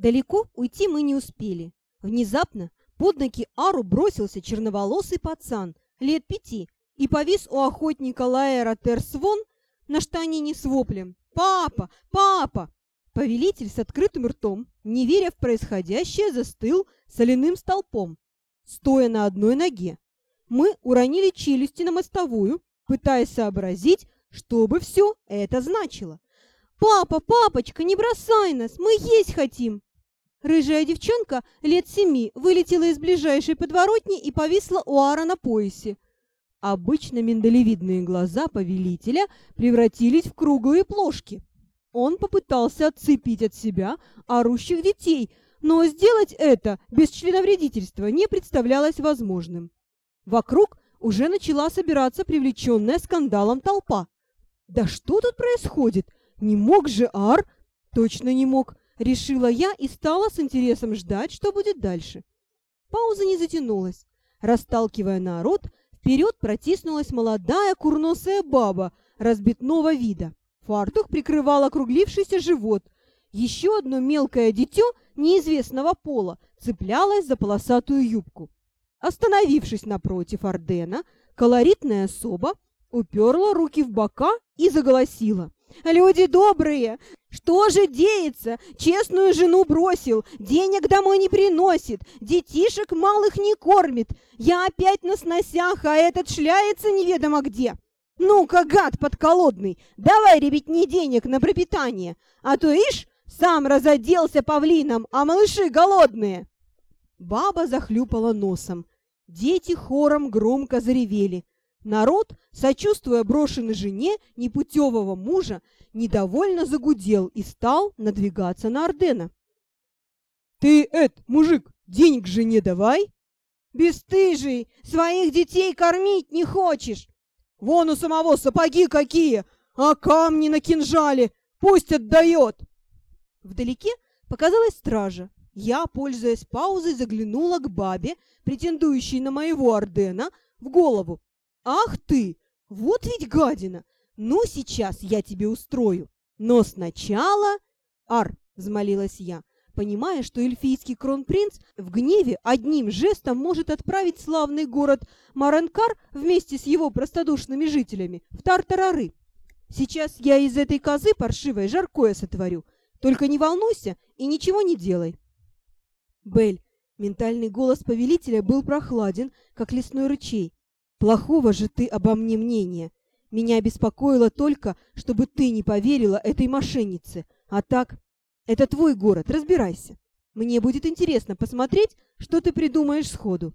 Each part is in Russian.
Далеко уйти мы не успели. Внезапно под ноги Ару бросился черноволосый пацан лет пяти и повис у охотника Лаэра Терсвон на штанине с воплем «Папа! Папа!». Повелитель с открытым ртом, не веря в происходящее, застыл соляным столпом, стоя на одной ноге. Мы уронили челюсти на мостовую, пытаясь сообразить, что бы все это значило. «Папа, папочка, не бросай нас, мы есть хотим!» Рыжая девчонка лет семи вылетела из ближайшей подворотни и повисла у Ара на поясе. Обычно миндалевидные глаза повелителя превратились в круглые плошки. Он попытался отцепить от себя орущих детей, но сделать это без членовредительства не представлялось возможным. Вокруг уже начала собираться привлеченная скандалом толпа. «Да что тут происходит? Не мог же Ар?» «Точно не мог. Решила я и стала с интересом ждать, что будет дальше. Пауза не затянулась. Расталкивая народ, вперед протиснулась молодая курносая баба разбитного вида. Фартух прикрывал округлившийся живот. Еще одно мелкое дитё неизвестного пола цеплялось за полосатую юбку. Остановившись напротив Ордена, колоритная особа уперла руки в бока и заголосила. «Люди добрые! Что же деется? Честную жену бросил, денег домой не приносит, детишек малых не кормит. Я опять на сносях, а этот шляется неведомо где. Ну-ка, гад подколодный, давай, ребятни, денег на пропитание, а то, ишь, сам разоделся павлином, а малыши голодные. Баба захлюпала носом. Дети хором громко заревели. Народ, сочувствуя брошенной жене непутевого мужа, недовольно загудел и стал надвигаться на Ордена. «Ты, Эд, мужик, денег жене давай!» «Бестыжий! Своих детей кормить не хочешь!» «Вон у самого сапоги какие, а камни на кинжале! Пусть отдает!» Вдалеке показалась стража. Я, пользуясь паузой, заглянула к бабе, претендующей на моего Ордена, в голову «Ах ты! Вот ведь гадина! Ну, сейчас я тебе устрою! Но сначала...» «Ар!» — взмолилась я, понимая, что эльфийский кронпринц в гневе одним жестом может отправить славный город Маранкар вместе с его простодушными жителями в Тартарары. Сейчас я из этой козы паршивой жаркое сотворю. Только не волнуйся и ничего не делай. Бель, ментальный голос повелителя был прохладен, как лесной ручей, Плохого же ты обо мне мнения. Меня беспокоило только, чтобы ты не поверила этой мошеннице. А так, это твой город, разбирайся. Мне будет интересно посмотреть, что ты придумаешь сходу.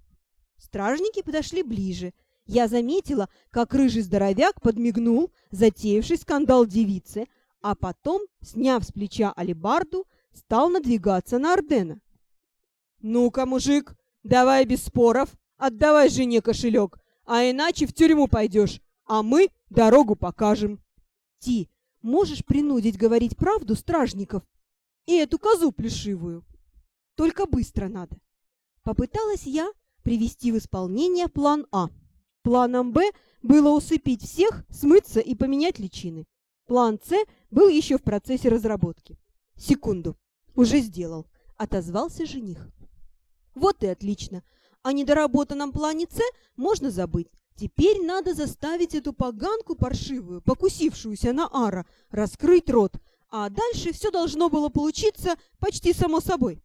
Стражники подошли ближе. Я заметила, как рыжий здоровяк подмигнул, затеявший скандал девицы, а потом, сняв с плеча алебарду, стал надвигаться на Ордена. «Ну-ка, мужик, давай без споров, отдавай жене кошелек, а иначе в тюрьму пойдешь, а мы дорогу покажем. Ти, можешь принудить говорить правду стражников и эту козу плешивую? Только быстро надо. Попыталась я привести в исполнение план А. Планом Б было усыпить всех, смыться и поменять личины. План С был еще в процессе разработки. Секунду. Уже сделал. Отозвался жених. Вот и отлично. О недоработанном плане С можно забыть. Теперь надо заставить эту поганку паршивую, покусившуюся на Ара, раскрыть рот, а дальше все должно было получиться почти само собой.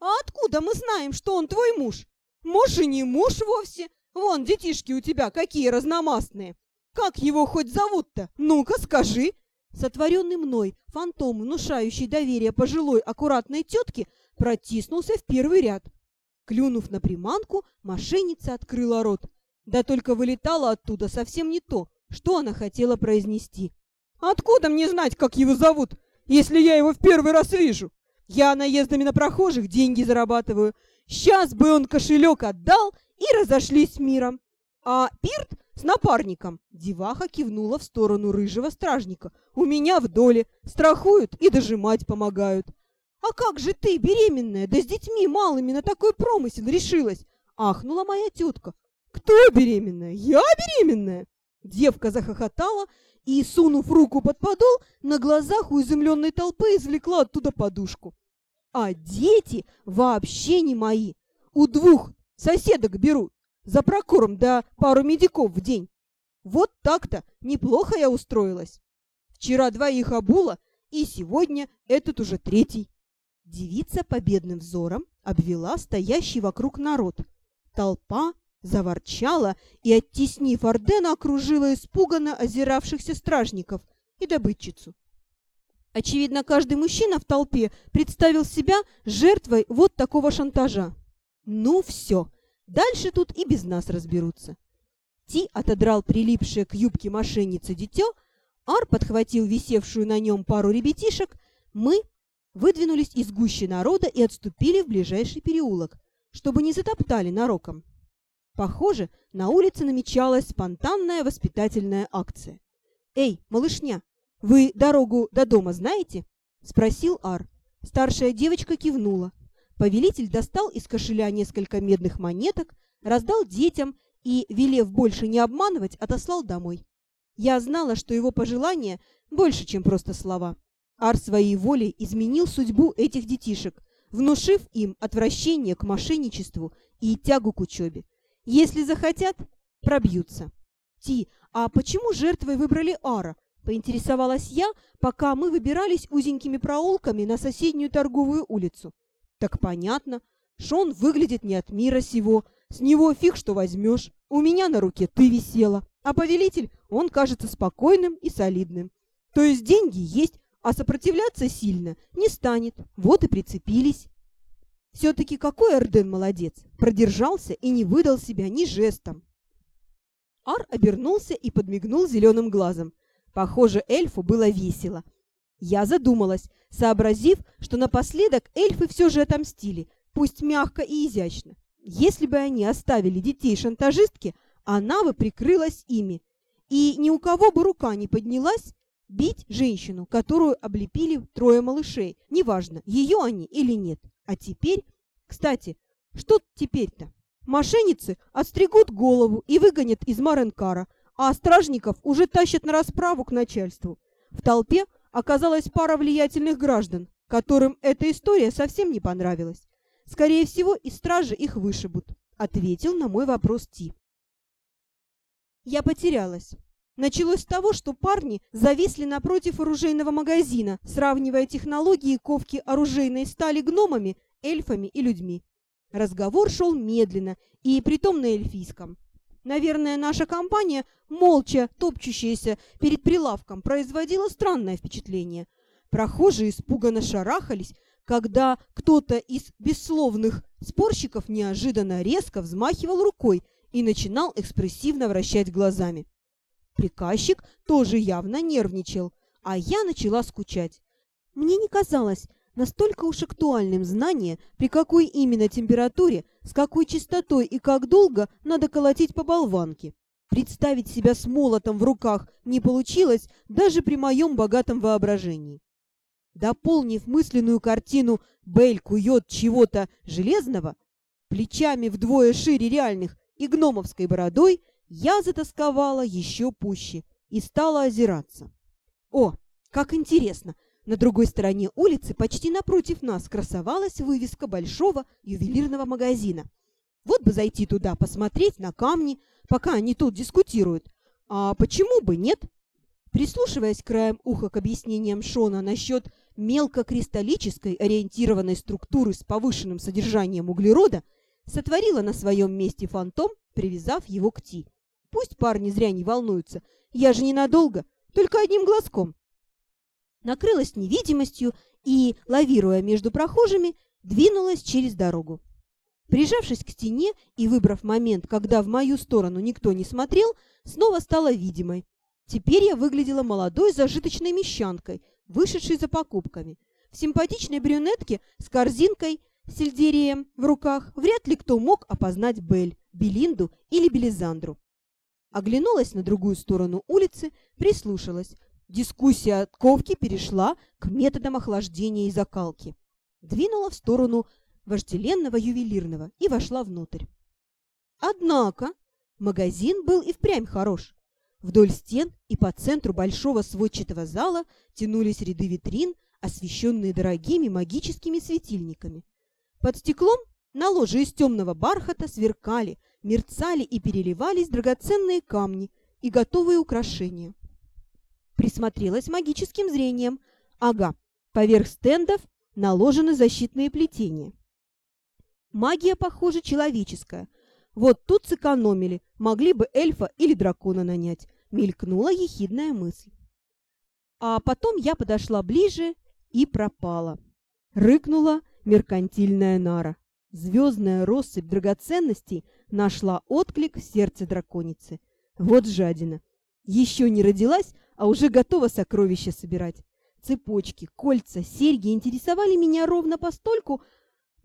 «А откуда мы знаем, что он твой муж? Муж и не муж вовсе. Вон, детишки у тебя какие разномастные. Как его хоть зовут-то? Ну-ка, скажи!» Сотворенный мной фантом, внушающий доверие пожилой аккуратной тетке, протиснулся в первый ряд. Клюнув на приманку, мошенница открыла рот. Да только вылетала оттуда совсем не то, что она хотела произнести. «Откуда мне знать, как его зовут, если я его в первый раз вижу? Я наездами на прохожих деньги зарабатываю. Сейчас бы он кошелек отдал и разошлись миром. А Пирт с напарником. Деваха кивнула в сторону рыжего стражника. У меня в доле. Страхуют и дожимать помогают. «А как же ты, беременная, да с детьми малыми на такой промысел решилась?» — ахнула моя тетка. «Кто беременная? Я беременная!» Девка захохотала и, сунув руку под подол, на глазах у изумленной толпы извлекла оттуда подушку. А дети вообще не мои. У двух соседок беру за прокорм да пару медиков в день. Вот так-то неплохо я устроилась. Вчера двоих обула, и сегодня этот уже третий. Девица победным взором обвела стоящий вокруг народ. Толпа заворчала и, оттеснив Ордена, окружила испуганно озиравшихся стражников и добытчицу. Очевидно, каждый мужчина в толпе представил себя жертвой вот такого шантажа. Ну все, дальше тут и без нас разберутся. Ти отодрал прилипшее к юбке мошенницы дитё, Ар подхватил висевшую на нем пару ребятишек, мы выдвинулись из гущи народа и отступили в ближайший переулок, чтобы не затоптали нароком. Похоже, на улице намечалась спонтанная воспитательная акция. «Эй, малышня, вы дорогу до дома знаете?» — спросил Ар. Старшая девочка кивнула. Повелитель достал из кошеля несколько медных монеток, раздал детям и, велев больше не обманывать, отослал домой. Я знала, что его пожелания больше, чем просто слова. Ар своей волей изменил судьбу этих детишек, внушив им отвращение к мошенничеству и тягу к учебе. Если захотят, пробьются. Ти, а почему жертвой выбрали Ара? Поинтересовалась я, пока мы выбирались узенькими проулками на соседнюю торговую улицу. Так понятно. Шон выглядит не от мира сего. С него фиг что возьмешь. У меня на руке ты висела. А повелитель, он кажется спокойным и солидным. То есть деньги есть, а сопротивляться сильно не станет. Вот и прицепились. Все-таки какой Эрден молодец! Продержался и не выдал себя ни жестом. Ар обернулся и подмигнул зеленым глазом. Похоже, эльфу было весело. Я задумалась, сообразив, что напоследок эльфы все же отомстили, пусть мягко и изящно. Если бы они оставили детей шантажистки, она бы прикрылась ими. И ни у кого бы рука не поднялась бить женщину, которую облепили трое малышей, неважно, ее они или нет. А теперь... Кстати, что теперь-то? Мошенницы отстригут голову и выгонят из Маренкара, а стражников уже тащат на расправу к начальству. В толпе оказалась пара влиятельных граждан, которым эта история совсем не понравилась. Скорее всего, из стражи их вышибут, ответил на мой вопрос Ти. Я потерялась. Началось с того, что парни зависли напротив оружейного магазина, сравнивая технологии ковки оружейной стали гномами, эльфами и людьми. Разговор шел медленно и притом на эльфийском. Наверное, наша компания, молча топчущаяся перед прилавком, производила странное впечатление. Прохожие испуганно шарахались, когда кто-то из бессловных спорщиков неожиданно резко взмахивал рукой и начинал экспрессивно вращать глазами. Приказчик тоже явно нервничал, а я начала скучать. Мне не казалось настолько уж актуальным знание, при какой именно температуре, с какой частотой и как долго надо колотить по болванке. Представить себя с молотом в руках не получилось даже при моем богатом воображении. Дополнив мысленную картину «Бель кует чего-то железного», плечами вдвое шире реальных и гномовской бородой, я затасковала еще пуще и стала озираться. О, как интересно! На другой стороне улицы, почти напротив нас, красовалась вывеска большого ювелирного магазина. Вот бы зайти туда, посмотреть на камни, пока они тут дискутируют. А почему бы нет? Прислушиваясь краем уха к объяснениям Шона насчет мелкокристаллической ориентированной структуры с повышенным содержанием углерода, сотворила на своем месте фантом, привязав его к Ти. Пусть парни зря не волнуются. Я же ненадолго, только одним глазком. Накрылась невидимостью и, лавируя между прохожими, двинулась через дорогу. Прижавшись к стене и выбрав момент, когда в мою сторону никто не смотрел, снова стала видимой. Теперь я выглядела молодой зажиточной мещанкой, вышедшей за покупками. В симпатичной брюнетке с корзинкой сельдереем в руках вряд ли кто мог опознать Бель, Белинду или Белизандру. Оглянулась на другую сторону улицы, прислушалась. Дискуссия от ковки перешла к методам охлаждения и закалки. Двинула в сторону вожделенного ювелирного и вошла внутрь. Однако магазин был и впрямь хорош. Вдоль стен и по центру большого сводчатого зала тянулись ряды витрин, освещенные дорогими магическими светильниками. Под стеклом на ложе из темного бархата сверкали, мерцали и переливались драгоценные камни и готовые украшения. Присмотрелась магическим зрением. Ага, поверх стендов наложены защитные плетения. Магия, похоже, человеческая. Вот тут сэкономили, могли бы эльфа или дракона нанять. Мелькнула ехидная мысль. А потом я подошла ближе и пропала. Рыкнула меркантильная нара. Звездная россыпь драгоценностей нашла отклик в сердце драконицы. Вот жадина. Еще не родилась, а уже готова сокровища собирать. Цепочки, кольца, серьги интересовали меня ровно постольку,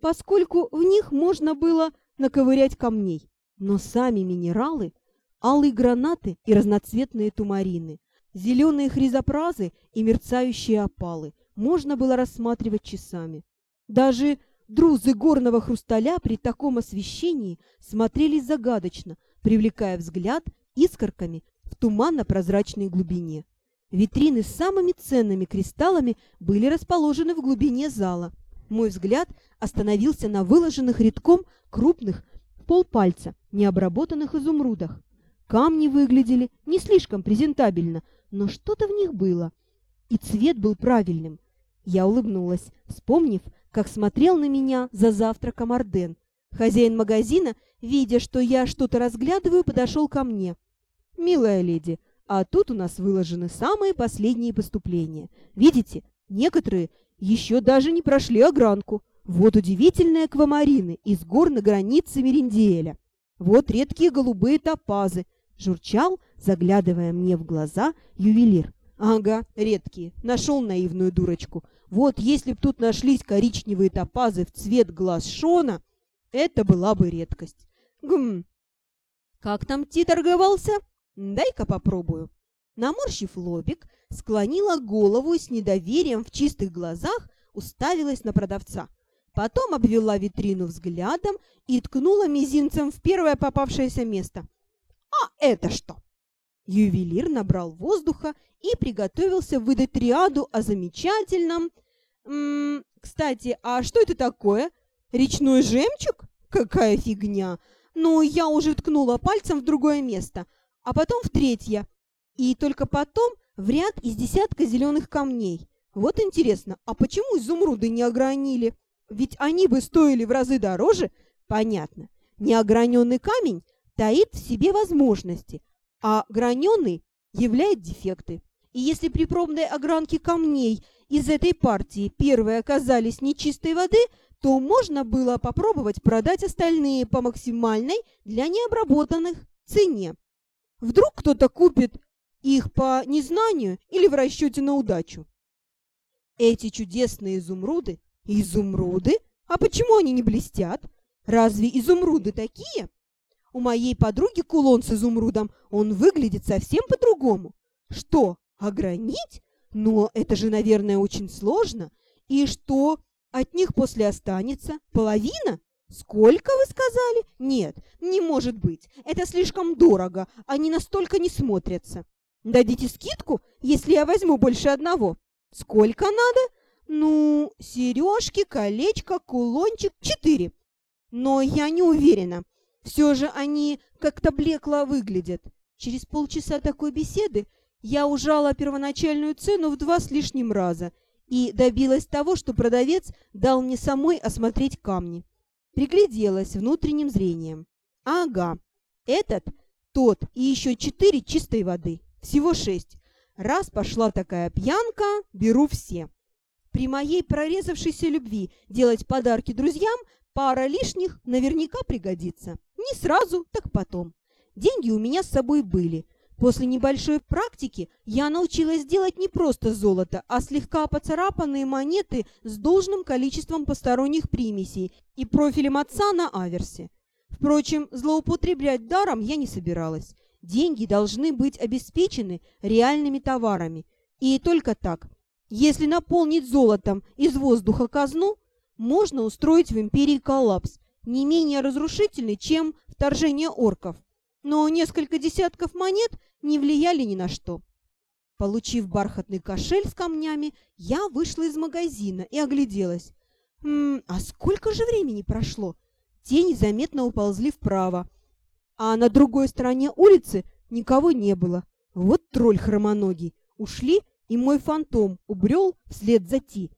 поскольку в них можно было наковырять камней. Но сами минералы, алые гранаты и разноцветные тумарины, зеленые хризопразы и мерцающие опалы можно было рассматривать часами. Даже друзы горного хрусталя при таком освещении смотрелись загадочно, привлекая взгляд искорками в туманно-прозрачной глубине. Витрины с самыми ценными кристаллами были расположены в глубине зала. Мой взгляд остановился на выложенных редком крупных полпальца необработанных изумрудах. Камни выглядели не слишком презентабельно, но что-то в них было. И цвет был правильным. Я улыбнулась, вспомнив, как смотрел на меня за завтраком Орден. Хозяин магазина, видя, что я что-то разглядываю, подошел ко мне. «Милая леди, а тут у нас выложены самые последние поступления. Видите, некоторые еще даже не прошли огранку. Вот удивительные аквамарины из гор на границе Мериндиэля. Вот редкие голубые топазы, журчал, заглядывая мне в глаза, ювелир. Ага, редкие. Нашел наивную дурочку. Вот если б тут нашлись коричневые топазы в цвет глаз Шона, это была бы редкость. Гм. Как там Ти торговался? Дай-ка попробую. Наморщив лобик, склонила голову и с недоверием в чистых глазах уставилась на продавца. Потом обвела витрину взглядом и ткнула мизинцем в первое попавшееся место. «А это что?» Ювелир набрал воздуха и приготовился выдать триаду о замечательном... М -м, кстати, а что это такое? Речной жемчуг? Какая фигня! Ну, я уже ткнула пальцем в другое место – а потом в третье, и только потом в ряд из десятка зеленых камней. Вот интересно, а почему изумруды не огранили? Ведь они бы стоили в разы дороже. Понятно, неограненный камень таит в себе возможности, а граненый являет дефекты. И если при пробной огранке камней из этой партии первые оказались нечистой воды, то можно было попробовать продать остальные по максимальной для необработанных цене. Вдруг кто-то купит их по незнанию или в расчете на удачу. Эти чудесные изумруды... Изумруды? А почему они не блестят? Разве изумруды такие? У моей подруги кулон с изумрудом, он выглядит совсем по-другому. Что, огранить? Но это же, наверное, очень сложно. И что от них после останется? Половина? «Сколько вы сказали?» «Нет, не может быть. Это слишком дорого. Они настолько не смотрятся. Дадите скидку, если я возьму больше одного?» «Сколько надо?» «Ну, сережки, колечко, кулончик. Четыре. Но я не уверена. Все же они как-то блекло выглядят. Через полчаса такой беседы я ужала первоначальную цену в два с лишним раза и добилась того, что продавец дал мне самой осмотреть камни. Пригляделась внутренним зрением. Ага, этот, тот и еще четыре чистой воды. Всего шесть. Раз пошла такая пьянка, беру все. При моей прорезавшейся любви делать подарки друзьям пара лишних наверняка пригодится. Не сразу, так потом. Деньги у меня с собой были – После небольшой практики я научилась делать не просто золото, а слегка поцарапанные монеты с должным количеством посторонних примесей и профилем отца на аверсе. Впрочем, злоупотреблять даром я не собиралась. Деньги должны быть обеспечены реальными товарами. И только так. Если наполнить золотом из воздуха казну, можно устроить в империи коллапс, не менее разрушительный, чем вторжение орков. Но несколько десятков монет не влияли ни на что. Получив бархатный кошель с камнями, я вышла из магазина и огляделась. М а сколько же времени прошло? Тени заметно уползли вправо, а на другой стороне улицы никого не было. Вот тролль хромоногий. Ушли, и мой фантом убрел вслед за Ти.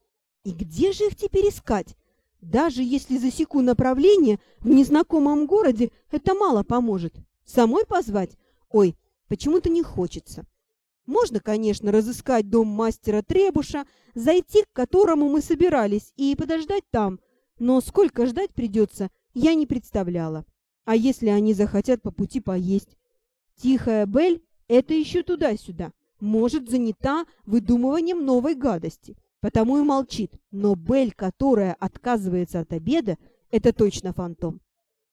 И где же их теперь искать? Даже если засеку направление в незнакомом городе, это мало поможет. Самой позвать? Ой, почему-то не хочется. Можно, конечно, разыскать дом мастера Требуша, зайти к которому мы собирались, и подождать там. Но сколько ждать придется, я не представляла. А если они захотят по пути поесть? Тихая Бель — это еще туда-сюда. Может, занята выдумыванием новой гадости. Потому и молчит. Но Бель, которая отказывается от обеда, это точно фантом.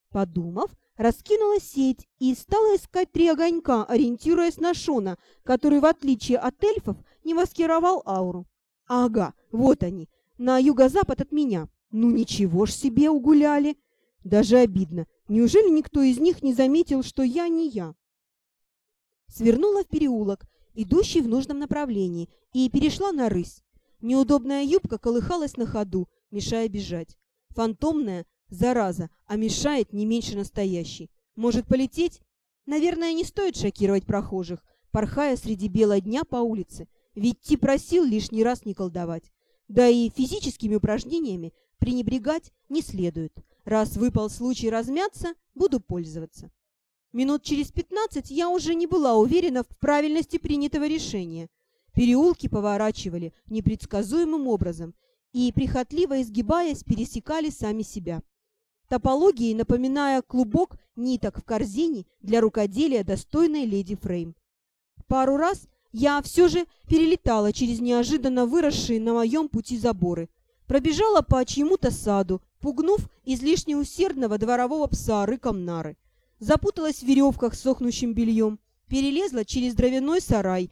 Подумав, раскинула сеть и стала искать три огонька, ориентируясь на Шона, который, в отличие от эльфов, не маскировал ауру. Ага, вот они, на юго-запад от меня. Ну ничего ж себе угуляли. Даже обидно. Неужели никто из них не заметил, что я не я? Свернула в переулок, идущий в нужном направлении, и перешла на рысь. Неудобная юбка колыхалась на ходу, мешая бежать. Фантомная, зараза, а мешает не меньше настоящей. Может полететь? Наверное, не стоит шокировать прохожих, порхая среди бела дня по улице, ведь Ти просил лишний раз не колдовать. Да и физическими упражнениями пренебрегать не следует. Раз выпал случай размяться, буду пользоваться. Минут через пятнадцать я уже не была уверена в правильности принятого решения. Переулки поворачивали непредсказуемым образом и, прихотливо изгибаясь, пересекали сами себя. Топологией напоминая клубок ниток в корзине для рукоделия достойной леди Фрейм. Пару раз я все же перелетала через неожиданно выросшие на моем пути заборы, пробежала по чьему-то саду, пугнув излишне усердного дворового пса рыком нары. Запуталась в веревках с сохнущим бельем, перелезла через дровяной сарай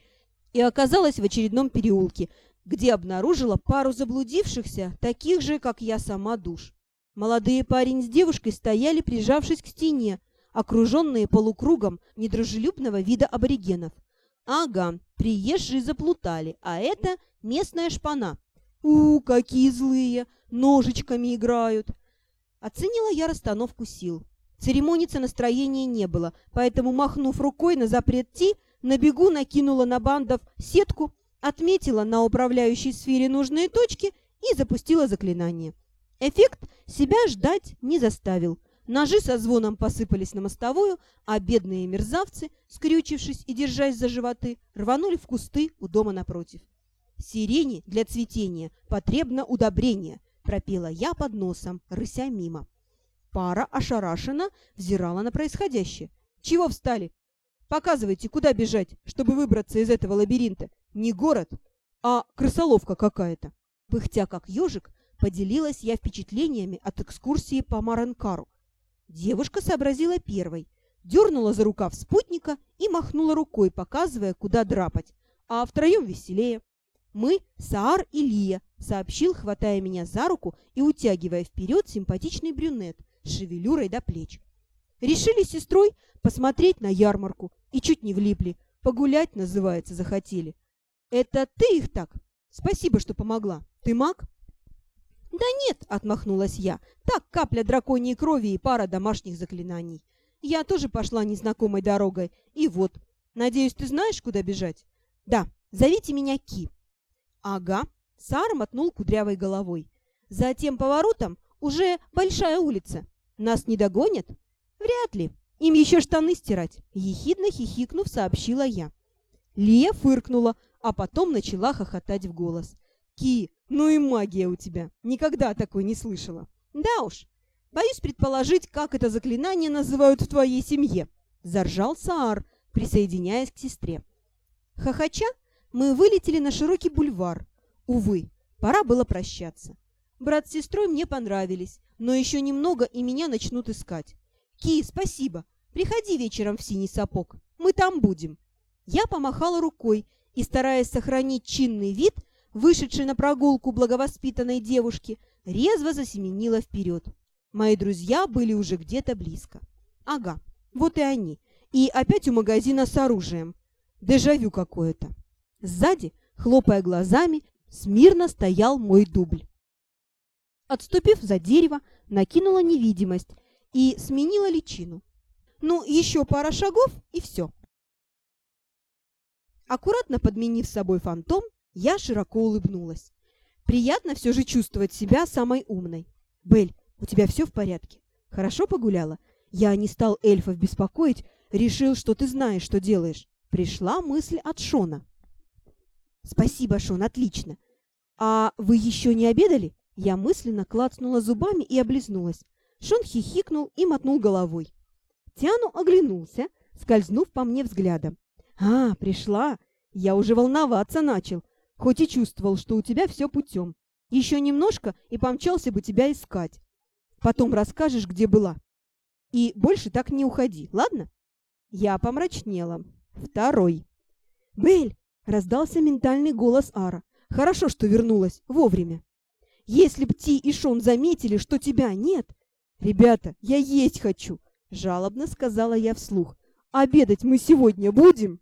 и оказалась в очередном переулке, где обнаружила пару заблудившихся, таких же, как я сама, душ. Молодые парень с девушкой стояли, прижавшись к стене, окруженные полукругом недружелюбного вида аборигенов. Ага, приезжие заплутали, а это местная шпана. У, какие злые! Ножичками играют!» Оценила я расстановку сил. Церемониться настроения не было, поэтому, махнув рукой на запрет Ти, на бегу накинула на бандов сетку, отметила на управляющей сфере нужные точки и запустила заклинание. Эффект себя ждать не заставил. Ножи со звоном посыпались на мостовую, а бедные мерзавцы, скрючившись и держась за животы, рванули в кусты у дома напротив. Сирени для цветения потребно удобрение, пропела я под носом, рыся мимо. Пара ошарашенно взирала на происходящее. «Чего встали? Показывайте, куда бежать, чтобы выбраться из этого лабиринта. Не город, а крысоловка какая-то». Пыхтя как ежик, поделилась я впечатлениями от экскурсии по Маранкару. Девушка сообразила первой, дернула за рукав спутника и махнула рукой, показывая, куда драпать. А втроем веселее. «Мы Саар и Лия», — сообщил, хватая меня за руку и утягивая вперед симпатичный брюнет с шевелюрой до плеч. Решили с сестрой посмотреть на ярмарку и чуть не влипли. Погулять, называется, захотели. «Это ты их так? Спасибо, что помогла. Ты маг?» «Да нет», — отмахнулась я. «Так, капля драконьей крови и пара домашних заклинаний. Я тоже пошла незнакомой дорогой. И вот. Надеюсь, ты знаешь, куда бежать?» «Да, зовите меня Ки». «Ага», — Сара мотнул кудрявой головой. «За тем поворотом уже большая улица. Нас не догонят?» «Вряд ли. Им еще штаны стирать», — ехидно хихикнув, сообщила я. Лия фыркнула, а потом начала хохотать в голос. «Ки, ну и магия у тебя. Никогда такой не слышала». «Да уж. Боюсь предположить, как это заклинание называют в твоей семье», — заржал Саар, присоединяясь к сестре. Хохоча, мы вылетели на широкий бульвар. Увы, пора было прощаться. Брат с сестрой мне понравились, но еще немного и меня начнут искать. Ки, спасибо. Приходи вечером в синий сапог. Мы там будем. Я помахала рукой и, стараясь сохранить чинный вид, вышедшей на прогулку благовоспитанной девушки, резво засеменила вперед. Мои друзья были уже где-то близко. Ага, вот и они. И опять у магазина с оружием. Дежавю какое-то. Сзади, хлопая глазами, смирно стоял мой дубль. Отступив за дерево, накинула невидимость и сменила личину. Ну, еще пара шагов, и все. Аккуратно подменив собой фантом, я широко улыбнулась. Приятно все же чувствовать себя самой умной. Бель, у тебя все в порядке? Хорошо погуляла? Я не стал эльфов беспокоить, решил, что ты знаешь, что делаешь. Пришла мысль от Шона. Спасибо, Шон, отлично. А вы еще не обедали? Я мысленно клацнула зубами и облизнулась. Шон хихикнул и мотнул головой. Тяну оглянулся, скользнув по мне взглядом. «А, пришла! Я уже волноваться начал, хоть и чувствовал, что у тебя все путем. Еще немножко, и помчался бы тебя искать. Потом расскажешь, где была. И больше так не уходи, ладно?» Я помрачнела. Второй. «Бель!» — раздался ментальный голос Ара. «Хорошо, что вернулась. Вовремя. Если б Ти и Шон заметили, что тебя нет...» «Ребята, я есть хочу!» — жалобно сказала я вслух. «Обедать мы сегодня будем?»